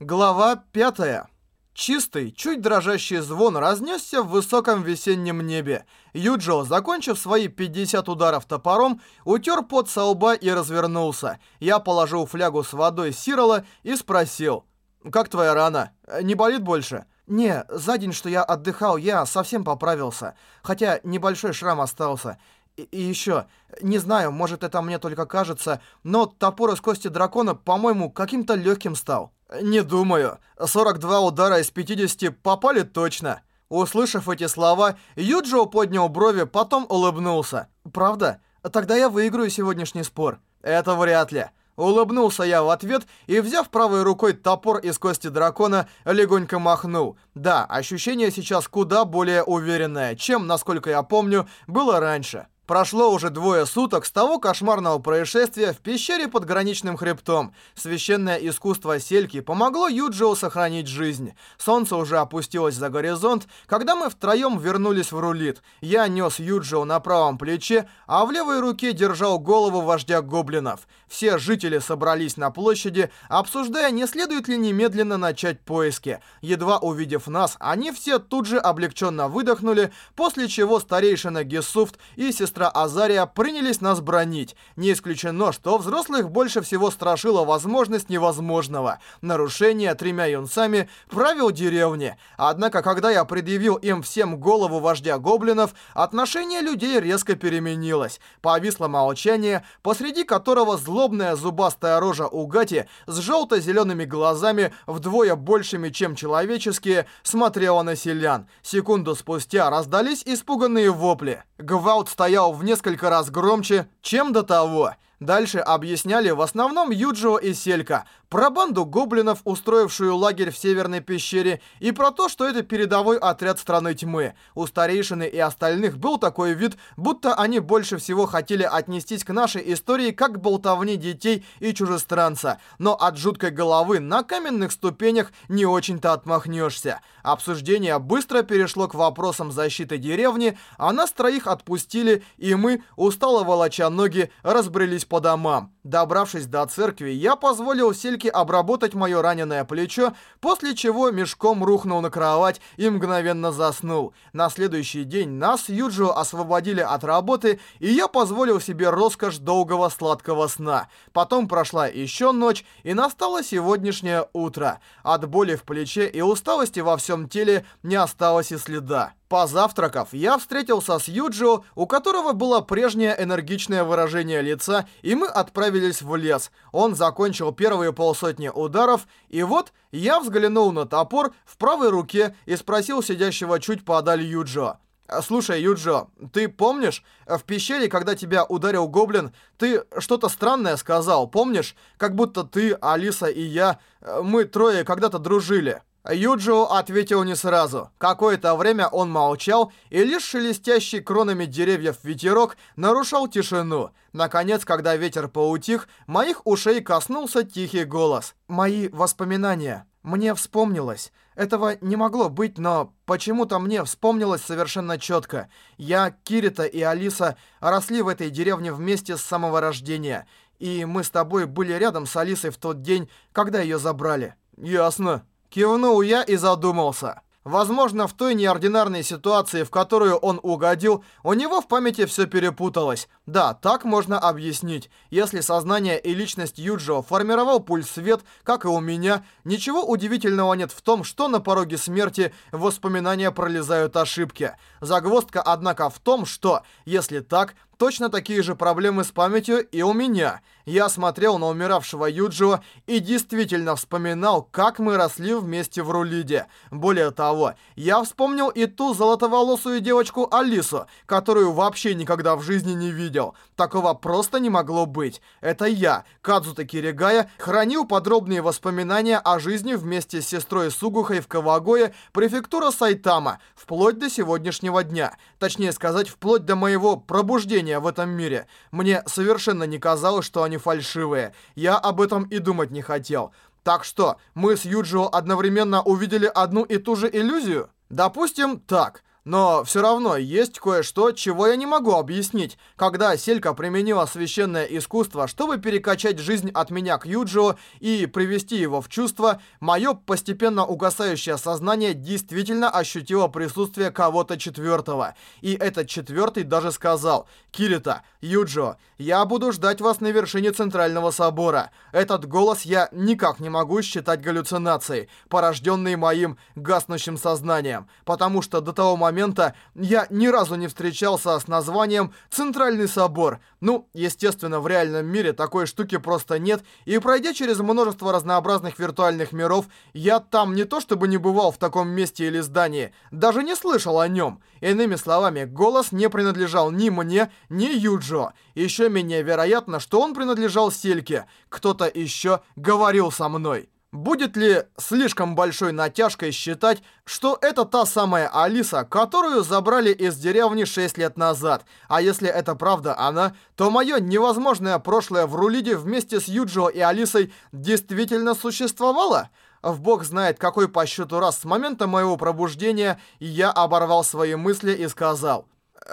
Глава пятая. Чистый, чуть дрожащий звон разнесся в высоком весеннем небе. Юджио, закончив свои 50 ударов топором, утер пот со лба и развернулся. Я положил флягу с водой Сирола и спросил. «Как твоя рана? Не болит больше?» «Не, за день, что я отдыхал, я совсем поправился. Хотя небольшой шрам остался. И, и еще, не знаю, может это мне только кажется, но топор из кости дракона, по-моему, каким-то легким стал». «Не думаю. 42 удара из 50 попали точно». Услышав эти слова, Юджио поднял брови, потом улыбнулся. «Правда? Тогда я выиграю сегодняшний спор». «Это вряд ли». Улыбнулся я в ответ и, взяв правой рукой топор из кости дракона, легонько махнул. Да, ощущение сейчас куда более уверенное, чем, насколько я помню, было раньше. Прошло уже двое суток с того кошмарного происшествия в пещере под граничным хребтом. Священное искусство Сельки помогло Юджио сохранить жизнь. Солнце уже опустилось за горизонт, когда мы втроем вернулись в рулит. Я нес Юджио на правом плече, а в левой руке держал голову вождя гоблинов. Все жители собрались на площади, обсуждая, не следует ли немедленно начать поиски. Едва увидев нас, они все тут же облегченно выдохнули, после чего старейшина Гессуфт и сестра сестра Азария принялись нас бронить. Не исключено, что взрослых больше всего страшила возможность невозможного. Нарушение тремя юнцами правил деревни. Однако, когда я предъявил им всем голову вождя гоблинов, отношение людей резко переменилось. Повисло молчание, посреди которого злобная зубастая рожа Угати с желто-зелеными глазами, вдвое большими, чем человеческие, смотрела на селян. Секунду спустя раздались испуганные вопли. Гвалт стоял в несколько раз громче, чем до того. Дальше объясняли в основном Юджио и Селька, про банду гоблинов, устроившую лагерь в Северной пещере, и про то, что это передовой отряд Страны Тьмы. У старейшины и остальных был такой вид, будто они больше всего хотели отнестись к нашей истории как к болтовне детей и чужестранца, но от жуткой головы на каменных ступенях не очень-то отмахнешься. Обсуждение быстро перешло к вопросам защиты деревни, а нас троих отпустили, и мы, устало волоча ноги, разбрелись по домам. Добравшись до церкви, я позволил Сельке обработать мое раненое плечо, после чего мешком рухнул на кровать и мгновенно заснул. На следующий день нас, Юджио, освободили от работы, и я позволил себе роскошь долгого сладкого сна. Потом прошла еще ночь, и настало сегодняшнее утро. От боли в плече и усталости во всем теле не осталось и следа. Позавтракав, я встретился с Юджио, у которого было прежнее энергичное выражение лица, и мы отправились в лес. Он закончил первые полсотни ударов, и вот я взглянул на топор в правой руке и спросил сидящего чуть подаль Юджио. «Слушай, Юджо, ты помнишь, в пещере, когда тебя ударил гоблин, ты что-то странное сказал, помнишь? Как будто ты, Алиса и я, мы трое когда-то дружили». Юджио ответил не сразу. Какое-то время он молчал, и лишь шелестящий кронами деревьев ветерок нарушал тишину. Наконец, когда ветер поутих, моих ушей коснулся тихий голос. «Мои воспоминания. Мне вспомнилось. Этого не могло быть, но почему-то мне вспомнилось совершенно четко. Я, Кирита и Алиса росли в этой деревне вместе с самого рождения. И мы с тобой были рядом с Алисой в тот день, когда ее забрали». «Ясно», Кивнул я и задумался. Возможно, в той неординарной ситуации, в которую он угодил, у него в памяти все перепуталось. Да, так можно объяснить. Если сознание и личность Юджио формировал пульс свет, как и у меня, ничего удивительного нет в том, что на пороге смерти воспоминания пролезают ошибки. Загвоздка, однако, в том, что, если так, точно такие же проблемы с памятью и у меня. Я смотрел на умиравшего Юджио и действительно вспоминал, как мы росли вместе в Рулиде. Более того, я вспомнил и ту золотоволосую девочку Алису, которую вообще никогда в жизни не видел. Такого просто не могло быть. Это я, Кадзута Киригая, хранил подробные воспоминания о жизни вместе с сестрой Сугухой в Кавагое, префектура Сайтама, вплоть до сегодняшнего дня. Точнее сказать, вплоть до моего пробуждения в этом мире. Мне совершенно не казалось, что они фальшивые. Я об этом и думать не хотел. Так что, мы с Юджио одновременно увидели одну и ту же иллюзию? Допустим, так. Но все равно есть кое-что, чего я не могу объяснить. Когда Селька применила священное искусство, чтобы перекачать жизнь от меня к Юджио и привести его в чувство, мое постепенно угасающее сознание действительно ощутило присутствие кого-то четвертого. И этот четвертый даже сказал, «Кирита, Юджио, я буду ждать вас на вершине Центрального Собора». Этот голос я никак не могу считать галлюцинацией, порожденной моим гаснущим сознанием, потому что до того момента, момента я ни разу не встречался с названием «Центральный собор». Ну, естественно, в реальном мире такой штуки просто нет, и пройдя через множество разнообразных виртуальных миров, я там не то чтобы не бывал в таком месте или здании, даже не слышал о нем. Иными словами, голос не принадлежал ни мне, ни Юджо. Еще менее вероятно, что он принадлежал Сельке. Кто-то еще говорил со мной. Будет ли слишком большой натяжкой считать, что это та самая Алиса, которую забрали из деревни 6 лет назад? А если это правда она, то мое невозможное прошлое в Рулиде вместе с Юджио и Алисой действительно существовало? В бог знает, какой по счету раз с момента моего пробуждения я оборвал свои мысли и сказал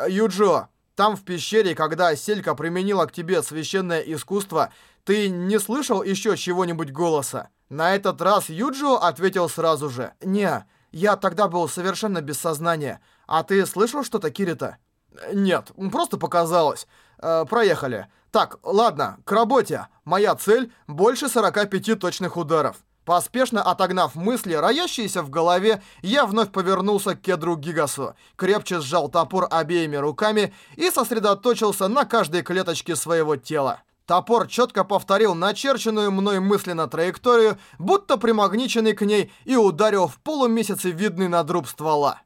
«Юджио, там в пещере, когда Селька применила к тебе священное искусство, ты не слышал еще чего-нибудь голоса?» На этот раз Юджио ответил сразу же. «Не, я тогда был совершенно без сознания. А ты слышал что-то, Кирита?» «Нет, просто показалось. Э, проехали. Так, ладно, к работе. Моя цель — больше 45 точных ударов». Поспешно отогнав мысли, роящиеся в голове, я вновь повернулся к кедру Гигасу, крепче сжал топор обеими руками и сосредоточился на каждой клеточке своего тела. Топор четко повторил начерченную мной мысленно траекторию, будто примагниченный к ней, и ударил в полумесяце видный надруб ствола.